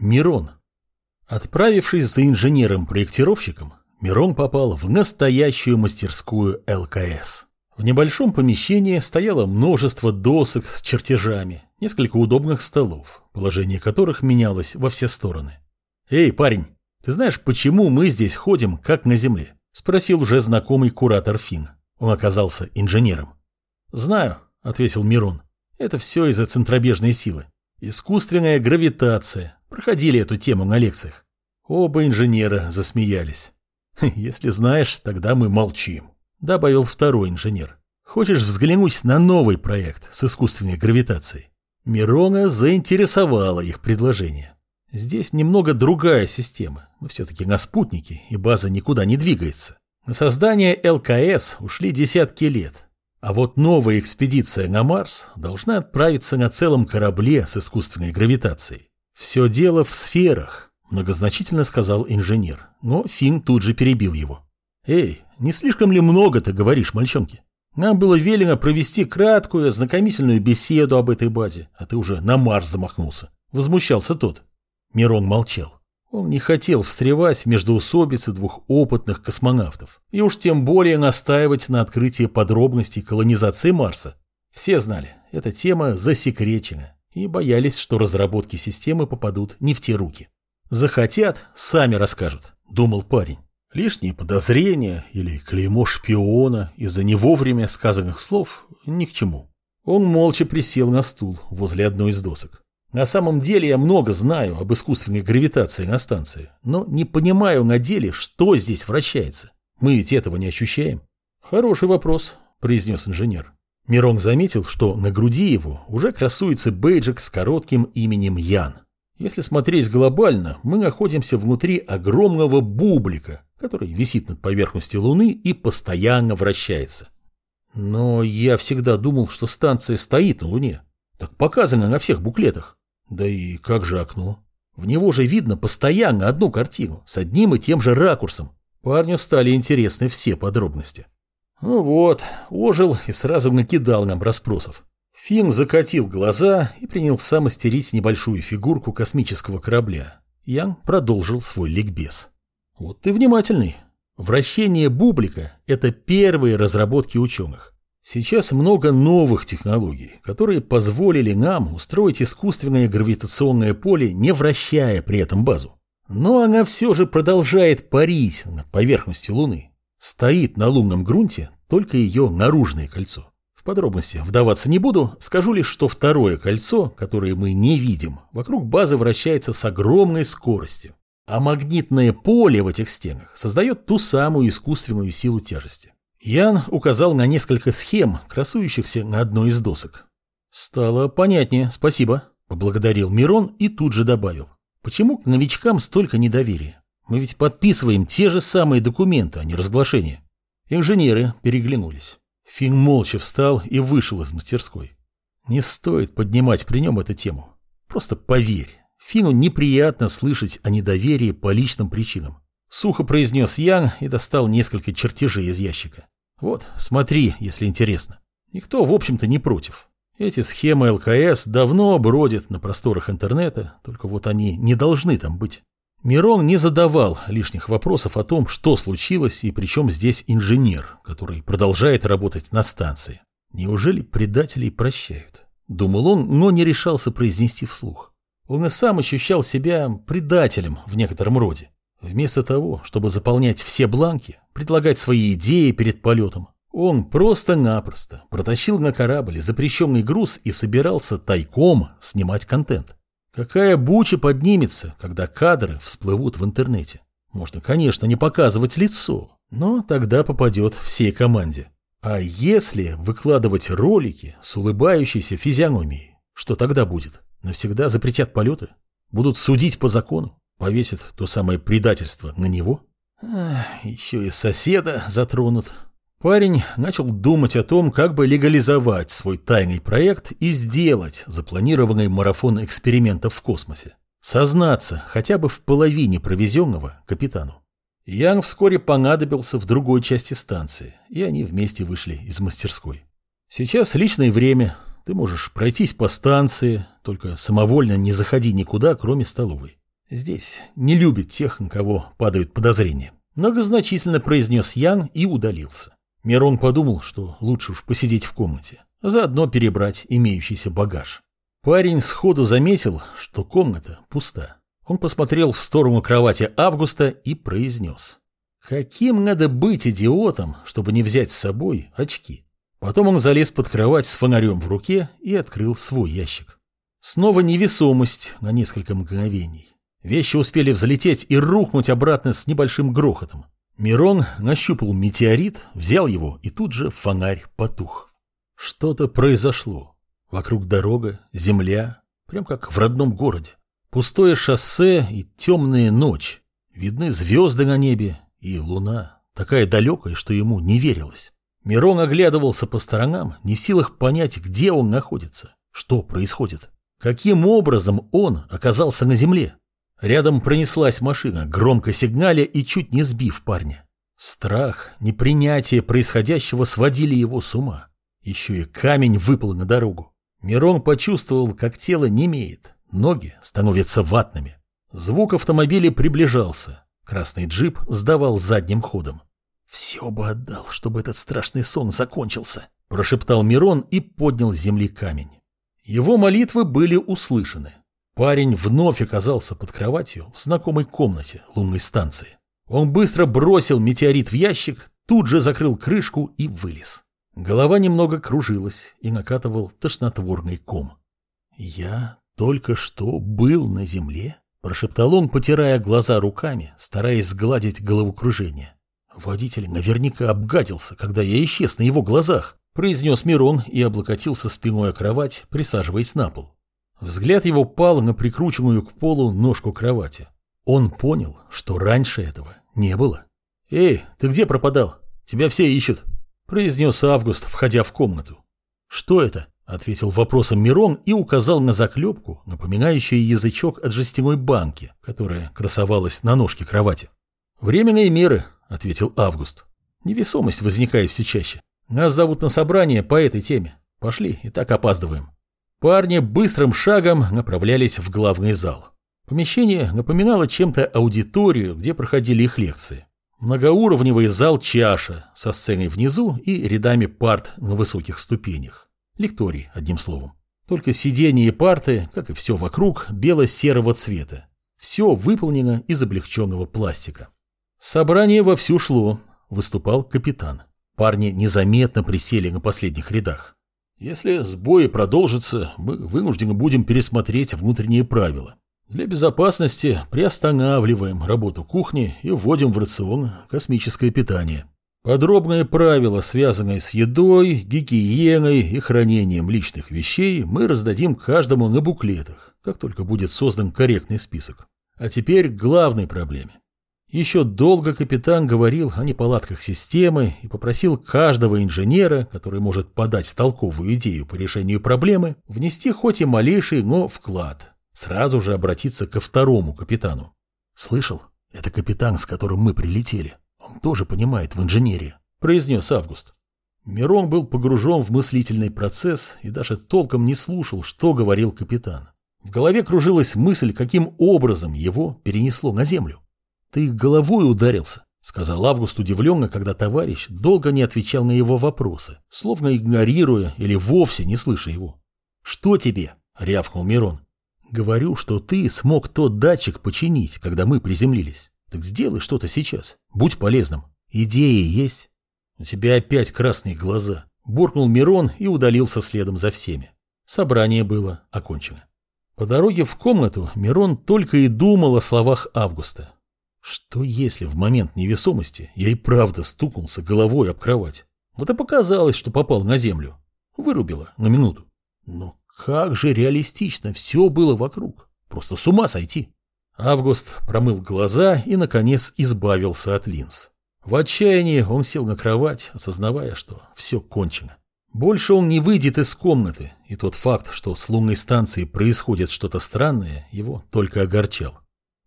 Мирон. Отправившись за инженером-проектировщиком, Мирон попал в настоящую мастерскую ЛКС. В небольшом помещении стояло множество досок с чертежами, несколько удобных столов, положение которых менялось во все стороны. «Эй, парень, ты знаешь, почему мы здесь ходим, как на земле?» – спросил уже знакомый куратор Фин. Он оказался инженером. «Знаю», – ответил Мирон. «Это все из-за центробежной силы. Искусственная гравитация. Проходили эту тему на лекциях. Оба инженера засмеялись. «Если знаешь, тогда мы молчим», — добавил второй инженер. «Хочешь взглянуть на новый проект с искусственной гравитацией?» Мирона заинтересовало их предложение. Здесь немного другая система. Мы все-таки на спутнике, и база никуда не двигается. На создание ЛКС ушли десятки лет, а вот новая экспедиция на Марс должна отправиться на целом корабле с искусственной гравитацией. Все дело в сферах, многозначительно сказал инженер, но Финн тут же перебил его. Эй, не слишком ли много ты говоришь, мальчонки? Нам было велено провести краткую ознакомительную беседу об этой базе, а ты уже на Марс замахнулся. Возмущался тот. Мирон молчал. Он не хотел встревать в междоусобицы двух опытных космонавтов, и уж тем более настаивать на открытии подробностей колонизации Марса. Все знали, эта тема засекречена, и боялись, что разработки системы попадут не в те руки. «Захотят, сами расскажут», — думал парень. Лишние подозрения или клеймо шпиона из-за не вовремя сказанных слов ни к чему. Он молча присел на стул возле одной из досок. На самом деле я много знаю об искусственной гравитации на станции, но не понимаю на деле, что здесь вращается. Мы ведь этого не ощущаем. Хороший вопрос, произнес инженер. Мирон заметил, что на груди его уже красуется бейджик с коротким именем Ян. Если смотреть глобально, мы находимся внутри огромного бублика, который висит над поверхностью Луны и постоянно вращается. Но я всегда думал, что станция стоит на Луне. Так показано на всех буклетах. Да и как же окно? В него же видно постоянно одну картину, с одним и тем же ракурсом. Парню стали интересны все подробности. Ну вот, ожил и сразу накидал нам расспросов. Финн закатил глаза и принялся мастерить небольшую фигурку космического корабля. Ян продолжил свой ликбез. Вот ты внимательный. Вращение бублика – это первые разработки ученых. Сейчас много новых технологий, которые позволили нам устроить искусственное гравитационное поле, не вращая при этом базу. Но она все же продолжает парить над поверхностью Луны. Стоит на лунном грунте только ее наружное кольцо. В подробности вдаваться не буду, скажу лишь, что второе кольцо, которое мы не видим, вокруг базы вращается с огромной скоростью. А магнитное поле в этих стенах создает ту самую искусственную силу тяжести. Ян указал на несколько схем, красующихся на одной из досок. «Стало понятнее, спасибо», – поблагодарил Мирон и тут же добавил. «Почему к новичкам столько недоверия? Мы ведь подписываем те же самые документы, а не разглашения». Инженеры переглянулись. Финн молча встал и вышел из мастерской. Не стоит поднимать при нем эту тему. Просто поверь, Фину неприятно слышать о недоверии по личным причинам. Сухо произнес Ян и достал несколько чертежей из ящика. Вот, смотри, если интересно. Никто, в общем-то, не против. Эти схемы ЛКС давно бродят на просторах интернета, только вот они не должны там быть. Мирон не задавал лишних вопросов о том, что случилось и причем здесь инженер, который продолжает работать на станции. Неужели предателей прощают? Думал он, но не решался произнести вслух. Он и сам ощущал себя предателем в некотором роде. Вместо того, чтобы заполнять все бланки, предлагать свои идеи перед полетом, он просто-напросто протащил на корабль запрещенный груз и собирался тайком снимать контент. Какая буча поднимется, когда кадры всплывут в интернете? Можно, конечно, не показывать лицо, но тогда попадет всей команде. А если выкладывать ролики с улыбающейся физиономией, что тогда будет? Навсегда запретят полеты? Будут судить по закону? Повесит то самое предательство на него? Ах, еще и соседа затронут. Парень начал думать о том, как бы легализовать свой тайный проект и сделать запланированный марафон экспериментов в космосе. Сознаться хотя бы в половине провезенного капитану. Ян вскоре понадобился в другой части станции, и они вместе вышли из мастерской. Сейчас личное время, ты можешь пройтись по станции, только самовольно не заходи никуда, кроме столовой. Здесь не любит тех, на кого падают подозрения. Многозначительно произнес Ян и удалился. Мирон подумал, что лучше уж посидеть в комнате, а заодно перебрать имеющийся багаж. Парень сходу заметил, что комната пуста. Он посмотрел в сторону кровати Августа и произнес. Каким надо быть идиотом, чтобы не взять с собой очки? Потом он залез под кровать с фонарем в руке и открыл свой ящик. Снова невесомость на несколько мгновений. Вещи успели взлететь и рухнуть обратно с небольшим грохотом. Мирон нащупал метеорит, взял его, и тут же фонарь потух. Что-то произошло. Вокруг дорога, земля, прям как в родном городе. Пустое шоссе и темная ночь. Видны звезды на небе и луна, такая далекая, что ему не верилось. Мирон оглядывался по сторонам, не в силах понять, где он находится, что происходит. Каким образом он оказался на земле? Рядом пронеслась машина, громко сигналя и чуть не сбив парня. Страх, непринятие происходящего сводили его с ума. Еще и камень выпал на дорогу. Мирон почувствовал, как тело немеет, ноги становятся ватными. Звук автомобиля приближался. Красный джип сдавал задним ходом. «Все бы отдал, чтобы этот страшный сон закончился», – прошептал Мирон и поднял с земли камень. Его молитвы были услышаны. Парень вновь оказался под кроватью в знакомой комнате лунной станции. Он быстро бросил метеорит в ящик, тут же закрыл крышку и вылез. Голова немного кружилась и накатывал тошнотворный ком. «Я только что был на земле?» – прошептал он, потирая глаза руками, стараясь сгладить головокружение. «Водитель наверняка обгадился, когда я исчез на его глазах», – произнес Мирон и облокотился спиной о кровать, присаживаясь на пол. Взгляд его пал на прикрученную к полу ножку кровати. Он понял, что раньше этого не было. «Эй, ты где пропадал? Тебя все ищут», – произнес Август, входя в комнату. «Что это?» – ответил вопросом Мирон и указал на заклепку, напоминающую язычок от жестяной банки, которая красовалась на ножке кровати. «Временные меры», – ответил Август. «Невесомость возникает все чаще. Нас зовут на собрание по этой теме. Пошли, и так опаздываем». Парни быстрым шагом направлялись в главный зал. Помещение напоминало чем-то аудиторию, где проходили их лекции. Многоуровневый зал чаша со сценой внизу и рядами парт на высоких ступенях. Лекторий, одним словом. Только сиденья и парты, как и все вокруг, бело-серого цвета. Все выполнено из облегченного пластика. Собрание вовсю шло, выступал капитан. Парни незаметно присели на последних рядах. Если сбои продолжатся, мы вынуждены будем пересмотреть внутренние правила. Для безопасности приостанавливаем работу кухни и вводим в рацион космическое питание. Подробные правила, связанные с едой, гигиеной и хранением личных вещей, мы раздадим каждому на буклетах, как только будет создан корректный список. А теперь к главной проблеме. Еще долго капитан говорил о неполадках системы и попросил каждого инженера, который может подать толковую идею по решению проблемы, внести хоть и малейший, но вклад. Сразу же обратиться ко второму капитану. «Слышал? Это капитан, с которым мы прилетели. Он тоже понимает в инженерии», – произнес Август. Мирон был погружен в мыслительный процесс и даже толком не слушал, что говорил капитан. В голове кружилась мысль, каким образом его перенесло на землю. «Ты головой ударился», — сказал Август удивленно, когда товарищ долго не отвечал на его вопросы, словно игнорируя или вовсе не слыша его. «Что тебе?» — рявкнул Мирон. «Говорю, что ты смог тот датчик починить, когда мы приземлились. Так сделай что-то сейчас. Будь полезным. Идеи есть?» «У тебя опять красные глаза», — буркнул Мирон и удалился следом за всеми. Собрание было окончено. По дороге в комнату Мирон только и думал о словах Августа. Что если в момент невесомости я и правда стукнулся головой об кровать? Вот и показалось, что попал на землю. Вырубило на минуту. Но как же реалистично все было вокруг. Просто с ума сойти. Август промыл глаза и, наконец, избавился от линз. В отчаянии он сел на кровать, осознавая, что все кончено. Больше он не выйдет из комнаты, и тот факт, что с лунной станции происходит что-то странное, его только огорчал.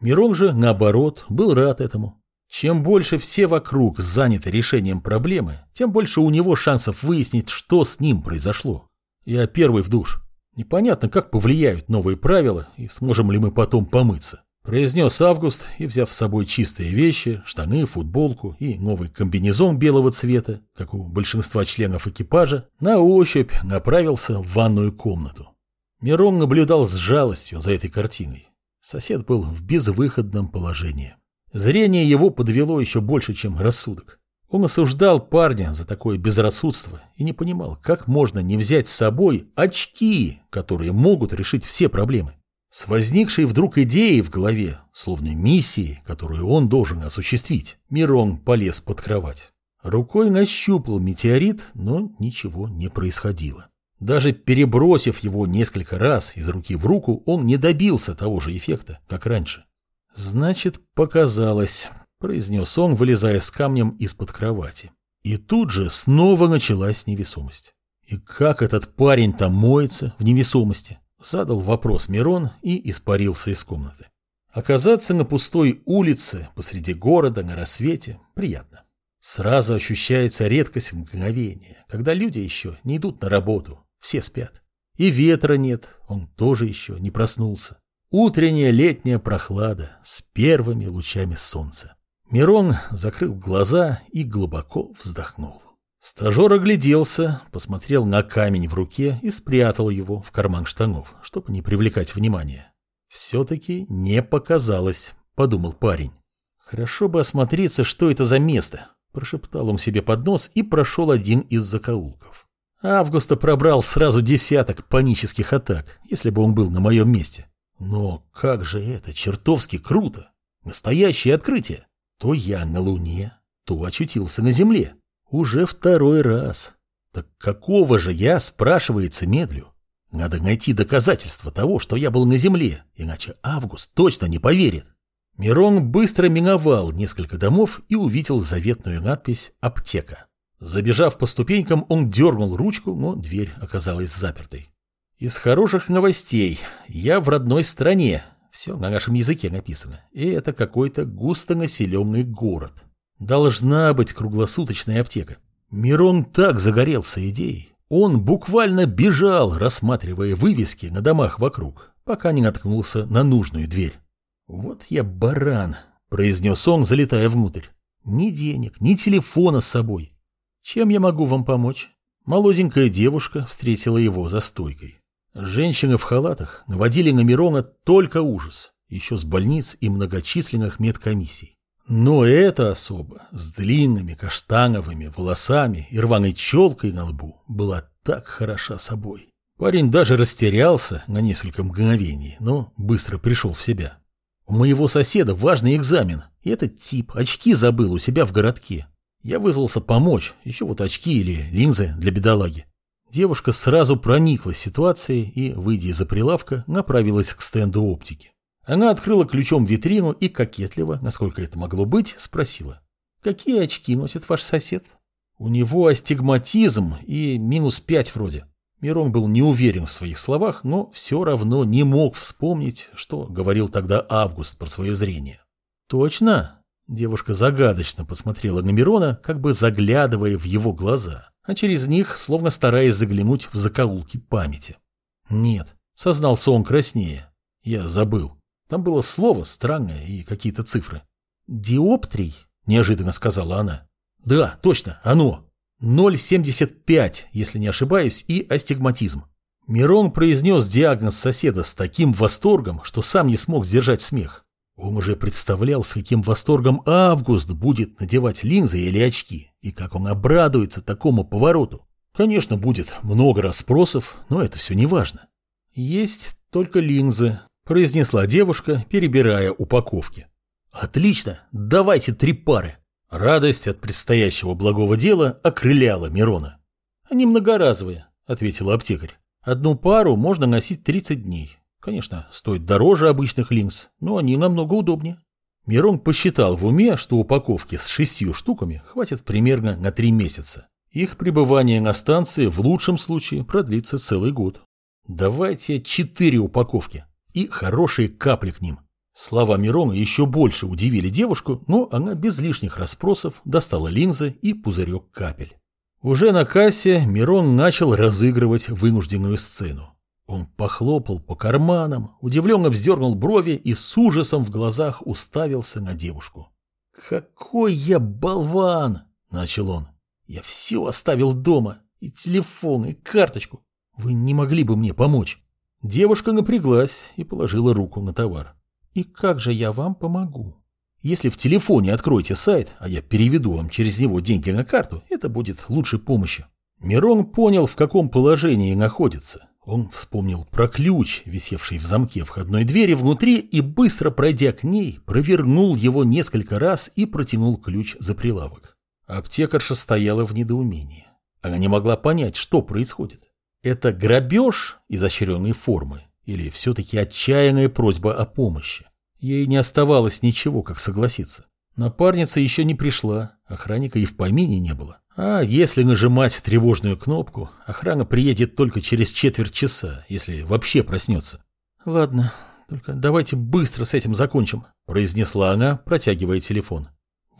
Мирон же, наоборот, был рад этому. Чем больше все вокруг заняты решением проблемы, тем больше у него шансов выяснить, что с ним произошло. Я первый в душ. Непонятно, как повлияют новые правила и сможем ли мы потом помыться. произнес Август и, взяв с собой чистые вещи, штаны, футболку и новый комбинезон белого цвета, как у большинства членов экипажа, на ощупь направился в ванную комнату. Мирон наблюдал с жалостью за этой картиной. Сосед был в безвыходном положении. Зрение его подвело еще больше, чем рассудок. Он осуждал парня за такое безрассудство и не понимал, как можно не взять с собой очки, которые могут решить все проблемы. С возникшей вдруг идеей в голове, словно миссией, которую он должен осуществить, Мирон полез под кровать. Рукой нащупал метеорит, но ничего не происходило. Даже перебросив его несколько раз из руки в руку, он не добился того же эффекта, как раньше. «Значит, показалось», — произнес он, вылезая с камнем из-под кровати. И тут же снова началась невесомость. И как этот парень там моется в невесомости? Задал вопрос Мирон и испарился из комнаты. Оказаться на пустой улице посреди города на рассвете приятно. Сразу ощущается редкость мгновения, когда люди еще не идут на работу, все спят. И ветра нет, он тоже еще не проснулся. Утренняя летняя прохлада с первыми лучами солнца. Мирон закрыл глаза и глубоко вздохнул. Стажер огляделся, посмотрел на камень в руке и спрятал его в карман штанов, чтобы не привлекать внимания. «Все-таки не показалось», — подумал парень. «Хорошо бы осмотреться, что это за место», — прошептал он себе под нос и прошел один из закоулков. Августа пробрал сразу десяток панических атак, если бы он был на моем месте. Но как же это чертовски круто! Настоящее открытие! То я на Луне, то очутился на Земле. Уже второй раз. Так какого же я, спрашивается, медлю? Надо найти доказательства того, что я был на земле, иначе Август точно не поверит. Мирон быстро миновал несколько домов и увидел заветную надпись «Аптека». Забежав по ступенькам, он дернул ручку, но дверь оказалась запертой. Из хороших новостей. Я в родной стране. Все на нашем языке написано. И это какой-то густонаселенный город. Должна быть круглосуточная аптека. Мирон так загорелся идеей. Он буквально бежал, рассматривая вывески на домах вокруг, пока не наткнулся на нужную дверь. «Вот я баран», — произнес он, залетая внутрь. «Ни денег, ни телефона с собой. Чем я могу вам помочь?» Молоденькая девушка встретила его за стойкой. Женщины в халатах наводили на Мирона только ужас, еще с больниц и многочисленных медкомиссий. Но эта особа с длинными каштановыми волосами и рваной челкой на лбу была так хороша собой. Парень даже растерялся на несколько мгновений, но быстро пришел в себя. У моего соседа важный экзамен, и этот тип очки забыл у себя в городке. Я вызвался помочь, еще вот очки или линзы для бедолаги. Девушка сразу прониклась ситуацией и, выйдя из-за прилавка, направилась к стенду оптики. Она открыла ключом витрину и кокетливо, насколько это могло быть, спросила. «Какие очки носит ваш сосед?» «У него астигматизм и минус пять вроде». Мирон был не уверен в своих словах, но все равно не мог вспомнить, что говорил тогда Август про свое зрение. «Точно?» Девушка загадочно посмотрела на Мирона, как бы заглядывая в его глаза, а через них, словно стараясь заглянуть в закоулки памяти. «Нет», — сознался он краснее. «Я забыл». Там было слово странное и какие-то цифры. «Диоптрий?» – неожиданно сказала она. «Да, точно, оно. 0,75, если не ошибаюсь, и астигматизм». Мирон произнес диагноз соседа с таким восторгом, что сам не смог сдержать смех. Он уже представлял, с каким восторгом Август будет надевать линзы или очки, и как он обрадуется такому повороту. Конечно, будет много расспросов, но это все не важно. Есть только линзы, произнесла девушка, перебирая упаковки. «Отлично! Давайте три пары!» Радость от предстоящего благого дела окрыляла Мирона. «Они многоразовые», — ответила аптекарь. «Одну пару можно носить 30 дней. Конечно, стоит дороже обычных линз, но они намного удобнее». Мирон посчитал в уме, что упаковки с шестью штуками хватит примерно на три месяца. Их пребывание на станции в лучшем случае продлится целый год. «Давайте четыре упаковки», и хорошие капли к ним. Слова Мирона еще больше удивили девушку, но она без лишних расспросов достала линзы и пузырек капель. Уже на кассе Мирон начал разыгрывать вынужденную сцену. Он похлопал по карманам, удивленно вздернул брови и с ужасом в глазах уставился на девушку. «Какой я болван!» — начал он. «Я все оставил дома, и телефон, и карточку. Вы не могли бы мне помочь?» Девушка напряглась и положила руку на товар. «И как же я вам помогу?» «Если в телефоне откроете сайт, а я переведу вам через него деньги на карту, это будет лучшей помощью». Мирон понял, в каком положении находится. Он вспомнил про ключ, висевший в замке входной двери внутри, и, быстро пройдя к ней, провернул его несколько раз и протянул ключ за прилавок. Аптекарша стояла в недоумении. Она не могла понять, что происходит. Это грабеж изощренной формы или все-таки отчаянная просьба о помощи? Ей не оставалось ничего, как согласиться. Напарница еще не пришла, охранника и в помине не было. А если нажимать тревожную кнопку, охрана приедет только через четверть часа, если вообще проснется. «Ладно, только давайте быстро с этим закончим», – произнесла она, протягивая телефон.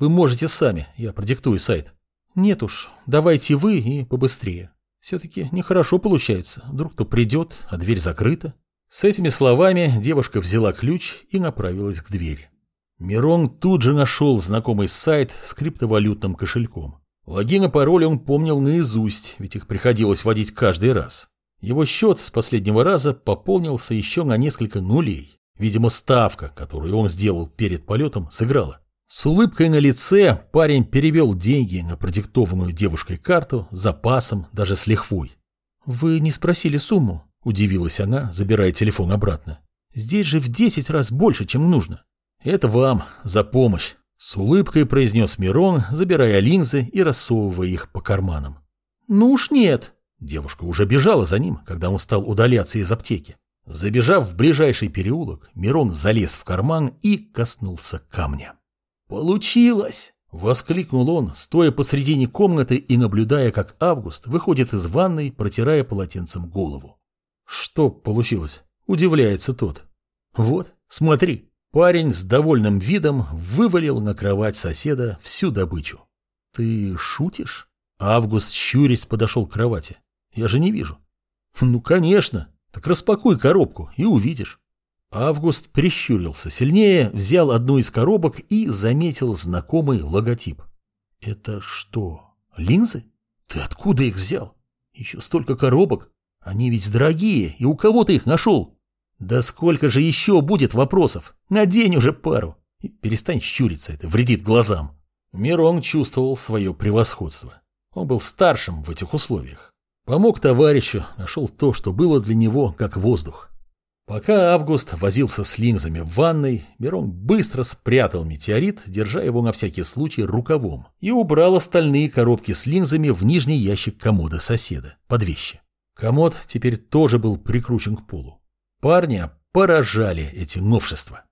«Вы можете сами, я продиктую сайт». «Нет уж, давайте вы и побыстрее». Все-таки нехорошо получается. Вдруг кто придет, а дверь закрыта. С этими словами девушка взяла ключ и направилась к двери. Мирон тут же нашел знакомый сайт с криптовалютным кошельком. Логин и пароль он помнил наизусть, ведь их приходилось вводить каждый раз. Его счет с последнего раза пополнился еще на несколько нулей. Видимо, ставка, которую он сделал перед полетом, сыграла. С улыбкой на лице парень перевел деньги на продиктованную девушкой карту запасом, даже с лихвой. «Вы не спросили сумму?» – удивилась она, забирая телефон обратно. «Здесь же в десять раз больше, чем нужно». «Это вам за помощь», – с улыбкой произнес Мирон, забирая линзы и рассовывая их по карманам. «Ну уж нет». Девушка уже бежала за ним, когда он стал удаляться из аптеки. Забежав в ближайший переулок, Мирон залез в карман и коснулся камня. «Получилось!» — воскликнул он, стоя посредине комнаты и наблюдая, как Август выходит из ванной, протирая полотенцем голову. «Что получилось?» — удивляется тот. «Вот, смотри». Парень с довольным видом вывалил на кровать соседа всю добычу. «Ты шутишь?» Август щурясь подошел к кровати. «Я же не вижу». «Ну, конечно. Так распакуй коробку и увидишь». Август прищурился сильнее, взял одну из коробок и заметил знакомый логотип. «Это что, линзы? Ты откуда их взял? Еще столько коробок. Они ведь дорогие, и у кого ты их нашел?» «Да сколько же еще будет вопросов? Надень уже пару. И перестань щуриться, это вредит глазам». Мирон чувствовал свое превосходство. Он был старшим в этих условиях. Помог товарищу, нашел то, что было для него как воздух. Пока Август возился с линзами в ванной, Мирон быстро спрятал метеорит, держа его на всякий случай рукавом, и убрал остальные коробки с линзами в нижний ящик комода соседа, под вещи. Комод теперь тоже был прикручен к полу. Парня поражали эти новшества.